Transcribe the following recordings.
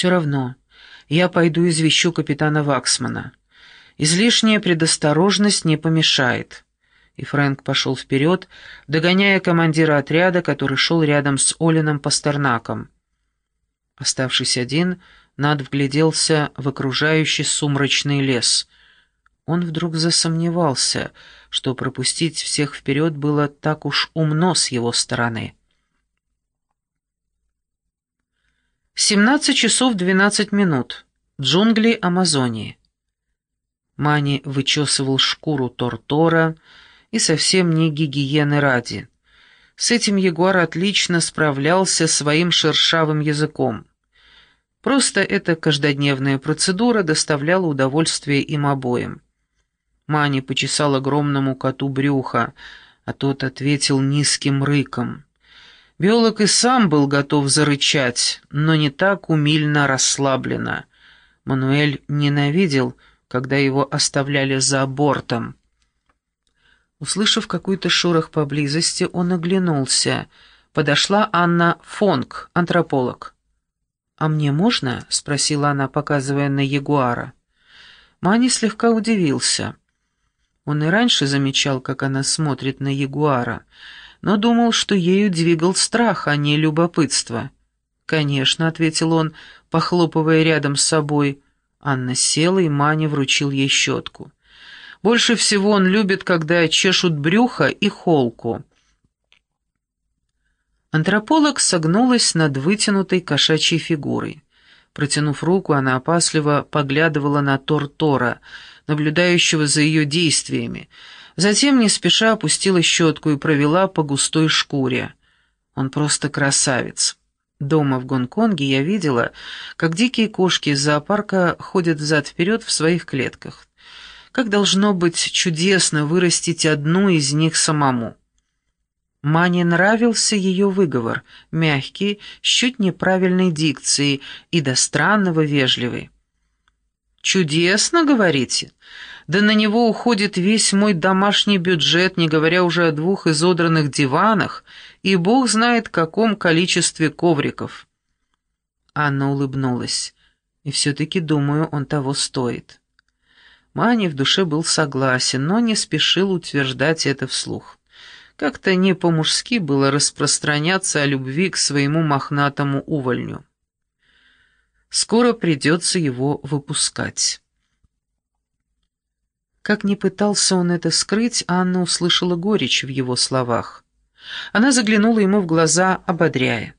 «Все равно. Я пойду извещу капитана Ваксмана. Излишняя предосторожность не помешает». И Фрэнк пошел вперед, догоняя командира отряда, который шел рядом с Олином Пастернаком. Оставшись один, Над вгляделся в окружающий сумрачный лес. Он вдруг засомневался, что пропустить всех вперед было так уж умно с его стороны. Семнадцать часов двенадцать минут. Джунгли Амазонии. Мани вычесывал шкуру Тортора и совсем не гигиены ради. С этим ягуар отлично справлялся своим шершавым языком. Просто эта каждодневная процедура доставляла удовольствие им обоим. Мани почесал огромному коту брюха, а тот ответил низким рыком. Биолог и сам был готов зарычать, но не так умильно расслабленно. Мануэль ненавидел, когда его оставляли за бортом. Услышав какой-то шорох поблизости, он оглянулся. Подошла Анна Фонг, антрополог. «А мне можно?» — спросила она, показывая на ягуара. Мани слегка удивился. Он и раньше замечал, как она смотрит на ягуара, но думал, что ею двигал страх, а не любопытство. «Конечно», — ответил он, похлопывая рядом с собой. Анна села, и Мани вручил ей щетку. Больше всего он любит, когда чешут брюхо и холку. Антрополог согнулась над вытянутой кошачьей фигурой. Протянув руку, она опасливо поглядывала на Тор-Тора, наблюдающего за ее действиями. Затем не спеша опустила щетку и провела по густой шкуре. Он просто красавец. Дома в Гонконге я видела, как дикие кошки из зоопарка ходят взад-вперед в своих клетках. Как должно быть чудесно вырастить одну из них самому. Мане нравился ее выговор, мягкий, с чуть неправильной дикцией и до странного вежливый. «Чудесно, говорите? Да на него уходит весь мой домашний бюджет, не говоря уже о двух изодранных диванах, и бог знает каком количестве ковриков». Анна улыбнулась. «И все-таки, думаю, он того стоит». Мани в душе был согласен, но не спешил утверждать это вслух. Как-то не по-мужски было распространяться о любви к своему мохнатому увольню. Скоро придется его выпускать. Как ни пытался он это скрыть, Анна услышала горечь в его словах. Она заглянула ему в глаза, ободряя.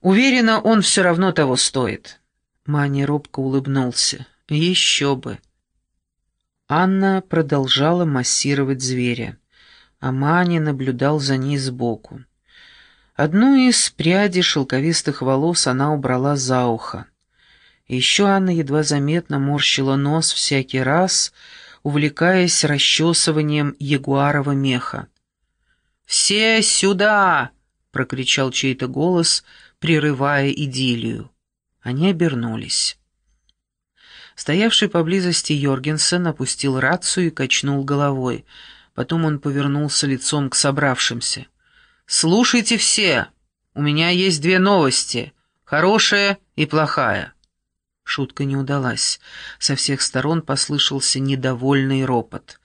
«Уверена, он все равно того стоит». Маня робко улыбнулся. «Еще бы». Анна продолжала массировать зверя. Амани наблюдал за ней сбоку. Одну из прядей шелковистых волос она убрала за ухо. Еще Анна едва заметно морщила нос всякий раз, увлекаясь расчесыванием ягуарова меха. «Все сюда!» — прокричал чей-то голос, прерывая идиллию. Они обернулись. Стоявший поблизости Йоргенсен опустил рацию и качнул головой — Потом он повернулся лицом к собравшимся. «Слушайте все! У меня есть две новости, хорошая и плохая». Шутка не удалась. Со всех сторон послышался недовольный ропот.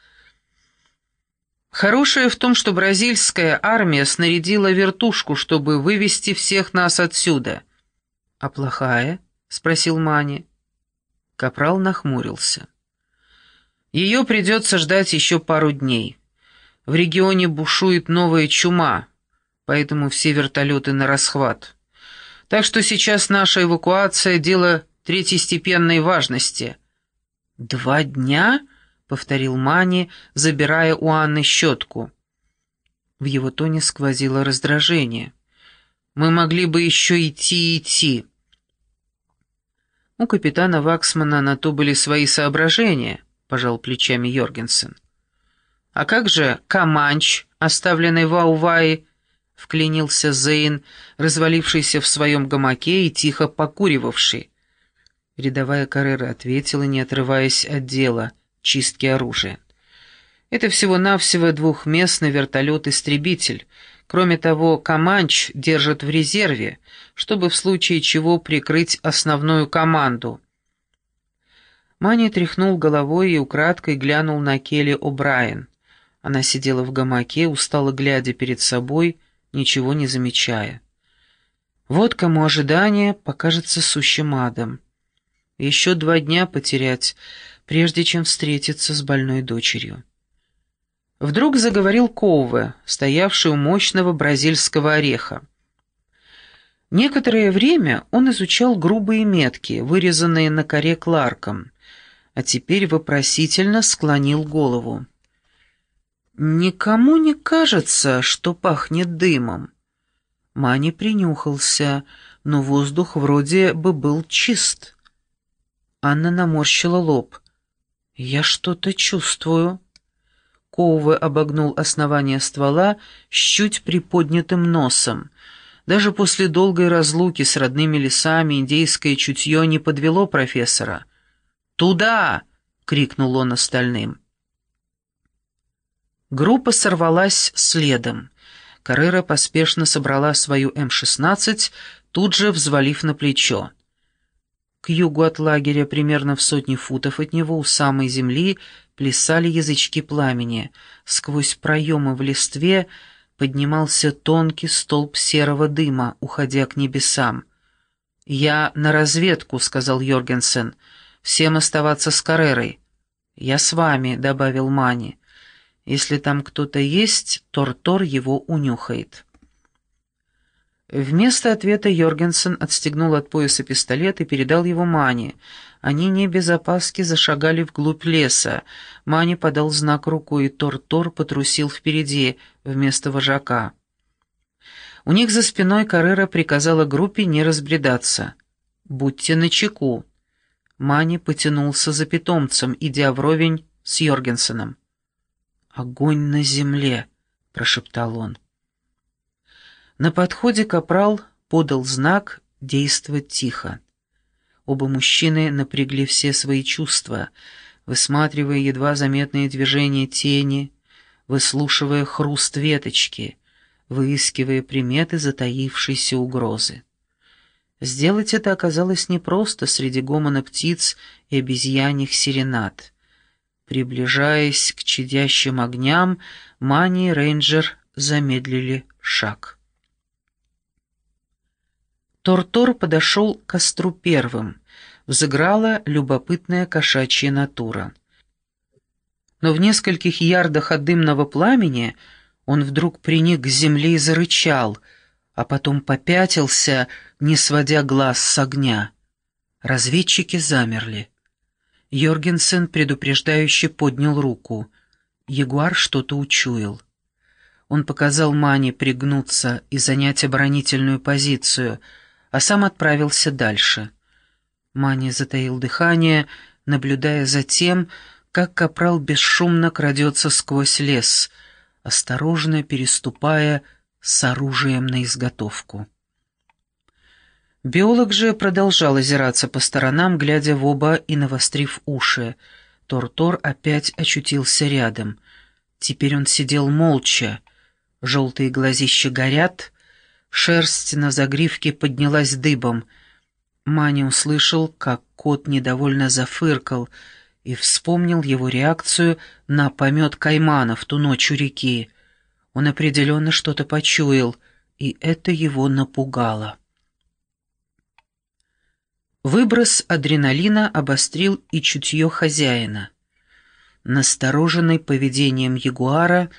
«Хорошее в том, что бразильская армия снарядила вертушку, чтобы вывести всех нас отсюда». «А плохая?» — спросил Мани. Капрал нахмурился. Ее придется ждать еще пару дней. В регионе бушует новая чума, поэтому все вертолеты на расхват. Так что сейчас наша эвакуация — дело третьестепенной важности». «Два дня?» — повторил Мани, забирая у Анны щетку. В его тоне сквозило раздражение. «Мы могли бы еще идти и идти». У капитана Ваксмана на то были свои соображения —— пожал плечами Йоргенсен. «А как же Каманч, оставленный в Аувае?» — вклинился Зейн, развалившийся в своем гамаке и тихо покуривавший. Рядовая Каррера ответила, не отрываясь от дела, чистки оружия. «Это всего-навсего двухместный вертолет-истребитель, Кроме того, Каманч держит в резерве, чтобы в случае чего прикрыть основную команду. Мани тряхнул головой и украдкой глянул на Келли О'Брайен. Она сидела в гамаке, устало глядя перед собой, ничего не замечая. Вот кому ожидание покажется сущим адом. Еще два дня потерять, прежде чем встретиться с больной дочерью. Вдруг заговорил Коуве, стоявший у мощного бразильского ореха. Некоторое время он изучал грубые метки, вырезанные на коре Кларком, а теперь вопросительно склонил голову. «Никому не кажется, что пахнет дымом». Мани принюхался, но воздух вроде бы был чист. Анна наморщила лоб. «Я что-то чувствую». Коуве обогнул основание ствола с чуть приподнятым носом. Даже после долгой разлуки с родными лесами индейское чутье не подвело профессора. «Туда!» — крикнул он остальным. Группа сорвалась следом. Каррера поспешно собрала свою М-16, тут же взвалив на плечо. К югу от лагеря, примерно в сотни футов от него, у самой земли, плясали язычки пламени. Сквозь проемы в листве поднимался тонкий столб серого дыма, уходя к небесам. «Я на разведку», — сказал Йоргенсен. «Всем оставаться с Каррерой». «Я с вами», — добавил Мани. Если там кто-то есть, Тор-Тор его унюхает. Вместо ответа Йоргенсен отстегнул от пояса пистолет и передал его Мане. Они не без опаски зашагали вглубь леса. Мани подал знак рукой, и Тор-Тор потрусил впереди, вместо вожака. У них за спиной Каррера приказала группе не разбредаться. «Будьте начеку». Мани потянулся за питомцем, идя вровень с Йоргенсеном. «Огонь на земле!» — прошептал он. На подходе капрал подал знак «Действовать тихо». Оба мужчины напрягли все свои чувства, высматривая едва заметные движения тени, выслушивая хруст веточки, выискивая приметы затаившейся угрозы. Сделать это оказалось непросто среди гомона птиц и обезьяньих серенад — Приближаясь к чадящим огням, Мани и Рейнджер замедлили шаг. Тортор подошел к костру первым. Взыграла любопытная кошачья натура. Но в нескольких ярдах от дымного пламени он вдруг приник к земле и зарычал, а потом попятился, не сводя глаз с огня. Разведчики замерли. Йоргенсен предупреждающе поднял руку. Ягуар что-то учуял. Он показал Мане пригнуться и занять оборонительную позицию, а сам отправился дальше. Мани затаил дыхание, наблюдая за тем, как капрал бесшумно крадется сквозь лес, осторожно переступая с оружием на изготовку. Биолог же продолжал озираться по сторонам, глядя в оба и навострив уши. Тор-Тор опять очутился рядом. Теперь он сидел молча. Желтые глазища горят, шерсть на загривке поднялась дыбом. Мани услышал, как кот недовольно зафыркал, и вспомнил его реакцию на помет каймана в ту ночь у реки. Он определенно что-то почуял, и это его напугало. Выброс адреналина обострил и чутье хозяина. Настороженный поведением ягуара,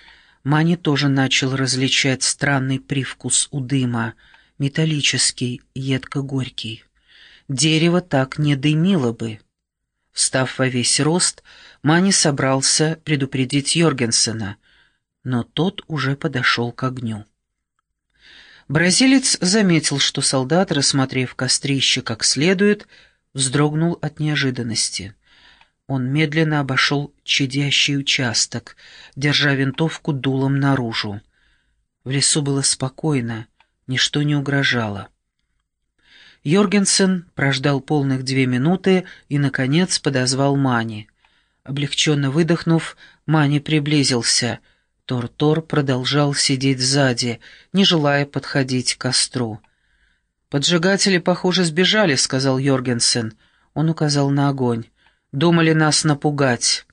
Мани тоже начал различать странный привкус у дыма, металлический, едко-горький. Дерево так не дымило бы. Встав во весь рост, Мани собрался предупредить Йоргенсена, но тот уже подошел к огню. Бразилец заметил, что солдат, рассмотрев кострище как следует, вздрогнул от неожиданности. Он медленно обошел чадящий участок, держа винтовку дулом наружу. В лесу было спокойно, ничто не угрожало. Йоргенсен прождал полных две минуты и, наконец, подозвал Мани. Облегченно выдохнув, Мани приблизился. Тортор продолжал сидеть сзади, не желая подходить к костру. «Поджигатели, похоже, сбежали», — сказал Йоргенсен. Он указал на огонь. «Думали нас напугать».